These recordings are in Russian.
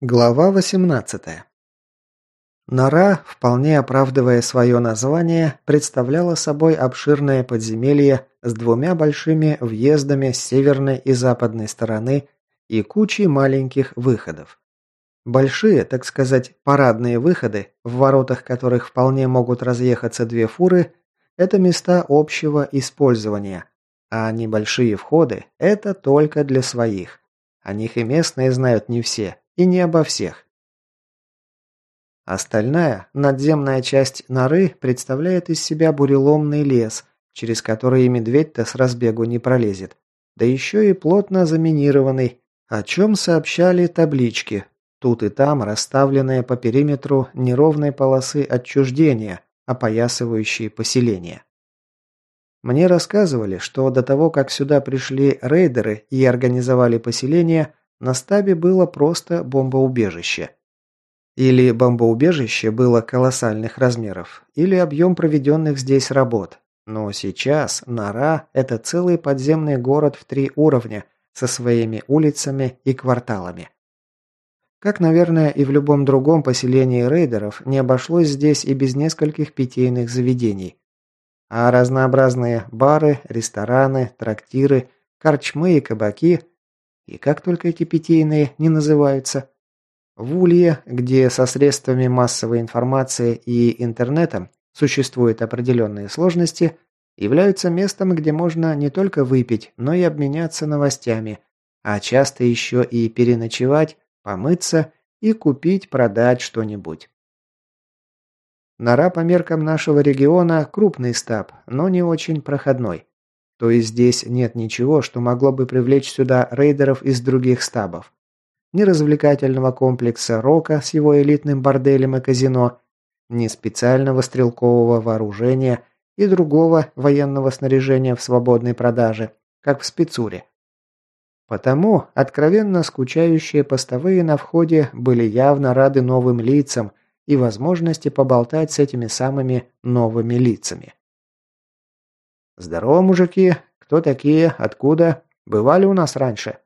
Глава 18. Нора, вполне оправдывая свое название, представляла собой обширное подземелье с двумя большими въездами с северной и западной стороны и кучей маленьких выходов. Большие, так сказать, парадные выходы, в воротах которых вполне могут разъехаться две фуры, это места общего использования, а небольшие входы – это только для своих. О них и местные знают не все, и не обо всех. Остальная, надземная часть норы представляет из себя буреломный лес, через который медведь-то с разбегу не пролезет. Да еще и плотно заминированный, о чем сообщали таблички, тут и там расставленные по периметру неровной полосы отчуждения, опоясывающие поселение. Мне рассказывали, что до того, как сюда пришли рейдеры и организовали поселение, на стабе было просто бомбоубежище. Или бомбоубежище было колоссальных размеров, или объем проведенных здесь работ. Но сейчас Нора – это целый подземный город в три уровня со своими улицами и кварталами. Как, наверное, и в любом другом поселении рейдеров, не обошлось здесь и без нескольких питейных заведений. А разнообразные бары, рестораны, трактиры, корчмы и кабаки и как только эти питейные не называются. В Улье, где со средствами массовой информации и интернетом существуют определенные сложности, являются местом, где можно не только выпить, но и обменяться новостями, а часто еще и переночевать, помыться и купить-продать что-нибудь. Нора по меркам нашего региона крупный стаб, но не очень проходной. То есть здесь нет ничего, что могло бы привлечь сюда рейдеров из других стабов. Ни развлекательного комплекса Рока с его элитным борделем и казино, ни специального стрелкового вооружения и другого военного снаряжения в свободной продаже, как в спецуре. Потому откровенно скучающие постовые на входе были явно рады новым лицам и возможности поболтать с этими самыми новыми лицами. «Здорово, мужики! Кто такие? Откуда? Бывали у нас раньше?»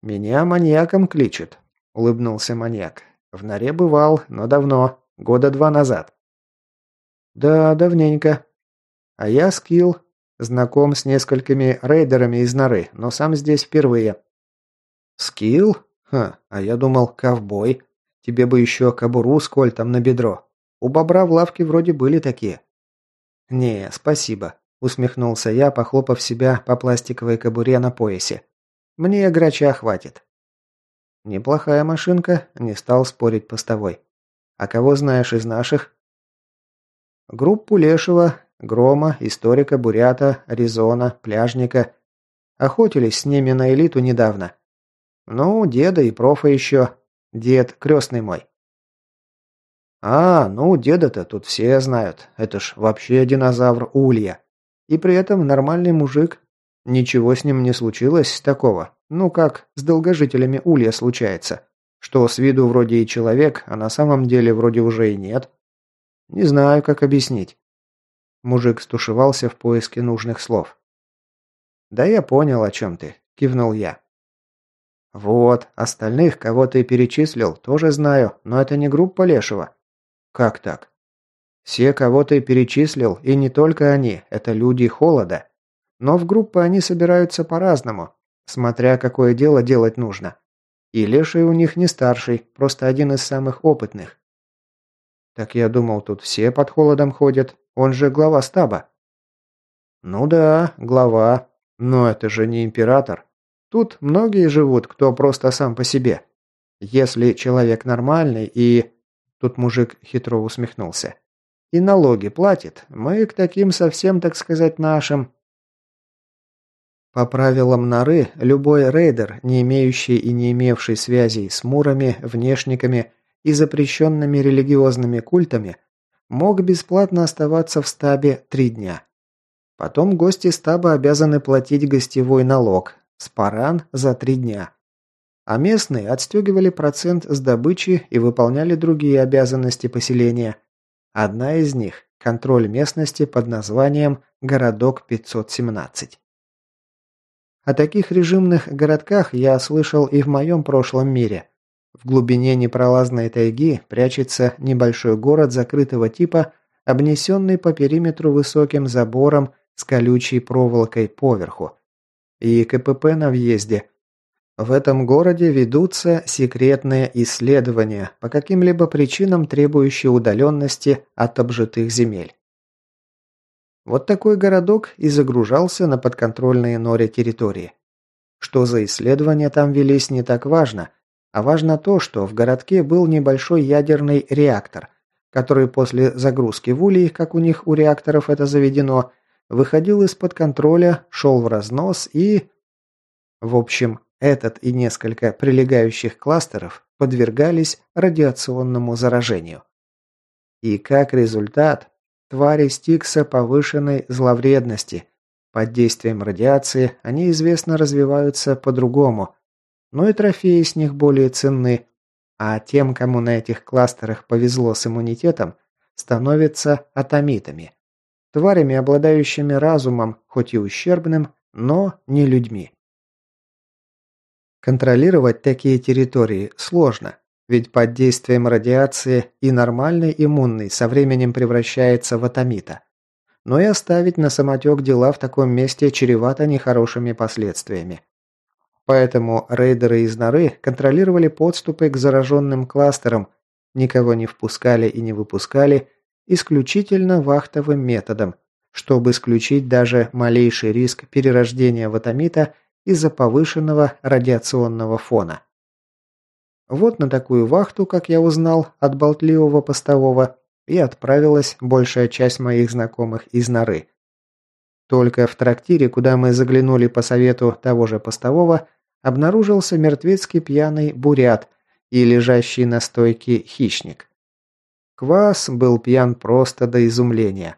«Меня маньяком кличут», — улыбнулся маньяк. «В норе бывал, но давно, года два назад». «Да, давненько. А я Скилл, знаком с несколькими рейдерами из норы, но сам здесь впервые». «Скилл? Ха, а я думал, ковбой. Тебе бы еще кобуру с кольтом на бедро. У бобра в лавке вроде были такие». «Не, спасибо», – усмехнулся я, похлопав себя по пластиковой кобуре на поясе. «Мне грача хватит». «Неплохая машинка», – не стал спорить постовой. «А кого знаешь из наших?» «Группу Лешего, Грома, Историка, Бурята, Резона, Пляжника. Охотились с ними на элиту недавно. Ну, деда и профа еще. Дед крестный мой. А, ну, деда-то тут все знают. Это ж вообще динозавр Улья. И при этом нормальный мужик. Ничего с ним не случилось такого. Ну, как с долгожителями Улья случается. Что с виду вроде и человек, а на самом деле вроде уже и нет. Не знаю, как объяснить. Мужик стушевался в поиске нужных слов. «Да я понял, о чем ты», – кивнул я. «Вот, остальных, кого ты перечислил, тоже знаю, но это не группа Лешего. Как так? Все, кого ты перечислил, и не только они, это люди холода. Но в группы они собираются по-разному, смотря какое дело делать нужно. И Леший у них не старший, просто один из самых опытных. Так я думал, тут все под холодом ходят, он же глава стаба. Ну да, глава, но это же не император. Тут многие живут, кто просто сам по себе. Если человек нормальный и Тут мужик хитро усмехнулся. «И налоги платит. Мы к таким совсем, так сказать, нашим...» По правилам норы, любой рейдер, не имеющий и не имевший связей с мурами, внешниками и запрещенными религиозными культами, мог бесплатно оставаться в стабе три дня. Потом гости стаба обязаны платить гостевой налог, спаран за три дня а местные отстегивали процент с добычи и выполняли другие обязанности поселения. Одна из них – контроль местности под названием «Городок 517». О таких режимных городках я слышал и в моем прошлом мире. В глубине непролазной тайги прячется небольшой город закрытого типа, обнесенный по периметру высоким забором с колючей проволокой поверху. И КПП на въезде. В этом городе ведутся секретные исследования по каким-либо причинам, требующие удаленности от обжитых земель. Вот такой городок и загружался на подконтрольные Норе территории. Что за исследования там велись, не так важно, а важно то, что в городке был небольшой ядерный реактор, который после загрузки в улей, как у них у реакторов это заведено, выходил из-под контроля, шел в разнос и... В общем, этот и несколько прилегающих кластеров подвергались радиационному заражению. И как результат, Твари Стикса повышенной зловредности. Под действием радиации они известно развиваются по-другому, но и трофеи с них более ценны, а тем, кому на этих кластерах повезло с иммунитетом, становятся атомитами. Тварями, обладающими разумом, хоть и ущербным, но не людьми. Контролировать такие территории сложно. Ведь под действием радиации и нормальный иммунный со временем превращается в атомита. Но и оставить на самотек дела в таком месте чревато нехорошими последствиями. Поэтому рейдеры из норы контролировали подступы к зараженным кластерам, никого не впускали и не выпускали, исключительно вахтовым методом, чтобы исключить даже малейший риск перерождения в атомита из-за повышенного радиационного фона. Вот на такую вахту, как я узнал от болтливого постового, и отправилась большая часть моих знакомых из норы. Только в трактире, куда мы заглянули по совету того же постового, обнаружился мертвецкий пьяный бурят и лежащий на стойке хищник. Квас был пьян просто до изумления.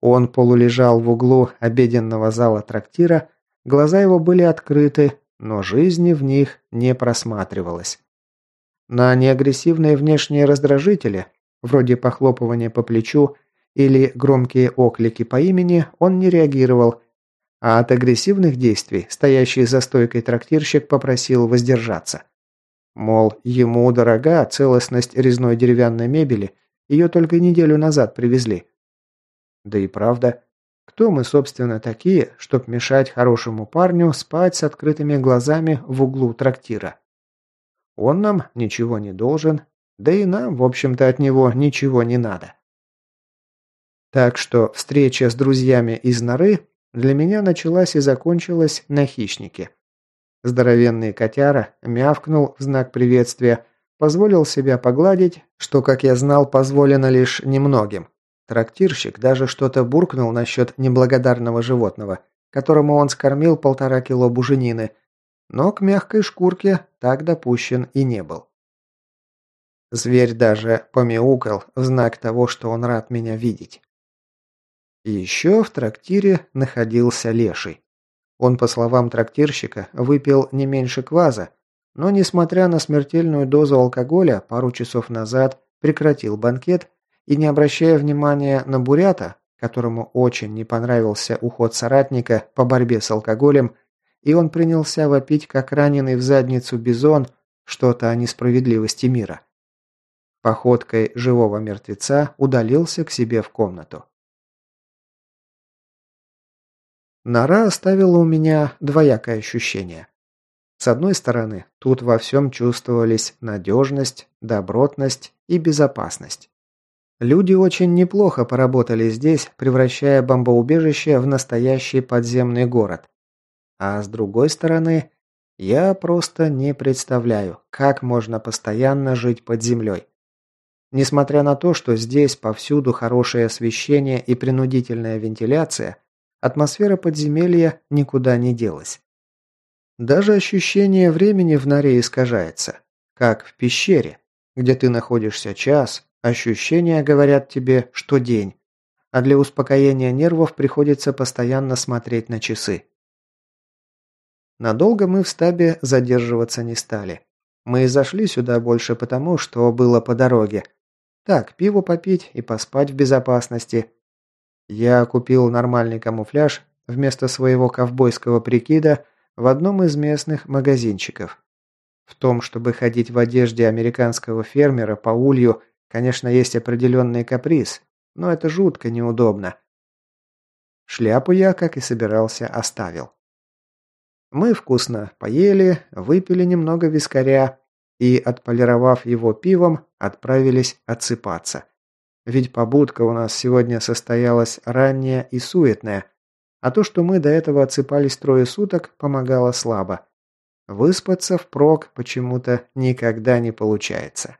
Он полулежал в углу обеденного зала трактира, глаза его были открыты, но жизни в них не просматривалось. На неагрессивные внешние раздражители, вроде похлопывания по плечу или громкие оклики по имени, он не реагировал, а от агрессивных действий стоящий за стойкой трактирщик попросил воздержаться. Мол, ему дорога целостность резной деревянной мебели, ее только неделю назад привезли. Да и правда, кто мы, собственно, такие, чтоб мешать хорошему парню спать с открытыми глазами в углу трактира? Он нам ничего не должен, да и нам, в общем-то, от него ничего не надо. Так что встреча с друзьями из норы для меня началась и закончилась на хищнике. Здоровенный котяра мявкнул в знак приветствия, позволил себя погладить, что, как я знал, позволено лишь немногим. Трактирщик даже что-то буркнул насчет неблагодарного животного, которому он скормил полтора кило буженины – но к мягкой шкурке так допущен и не был. Зверь даже помяукал в знак того, что он рад меня видеть. еще в трактире находился леший. Он, по словам трактирщика, выпил не меньше кваза, но, несмотря на смертельную дозу алкоголя, пару часов назад прекратил банкет и, не обращая внимания на бурята, которому очень не понравился уход соратника по борьбе с алкоголем, и он принялся вопить, как раненый в задницу бизон, что-то о несправедливости мира. Походкой живого мертвеца удалился к себе в комнату. Нора оставила у меня двоякое ощущение. С одной стороны, тут во всем чувствовались надежность, добротность и безопасность. Люди очень неплохо поработали здесь, превращая бомбоубежище в настоящий подземный город. А с другой стороны, я просто не представляю, как можно постоянно жить под землей. Несмотря на то, что здесь повсюду хорошее освещение и принудительная вентиляция, атмосфера подземелья никуда не делась. Даже ощущение времени в норе искажается, как в пещере, где ты находишься час, ощущения говорят тебе, что день, а для успокоения нервов приходится постоянно смотреть на часы. Надолго мы в стабе задерживаться не стали. Мы зашли сюда больше потому, что было по дороге. Так, пиво попить и поспать в безопасности. Я купил нормальный камуфляж вместо своего ковбойского прикида в одном из местных магазинчиков. В том, чтобы ходить в одежде американского фермера по улью, конечно, есть определенный каприз, но это жутко неудобно. Шляпу я, как и собирался, оставил. Мы вкусно поели, выпили немного вискаря и, отполировав его пивом, отправились отсыпаться. Ведь побудка у нас сегодня состоялась ранняя и суетная, а то, что мы до этого отсыпались трое суток, помогало слабо. Выспаться впрок почему-то никогда не получается.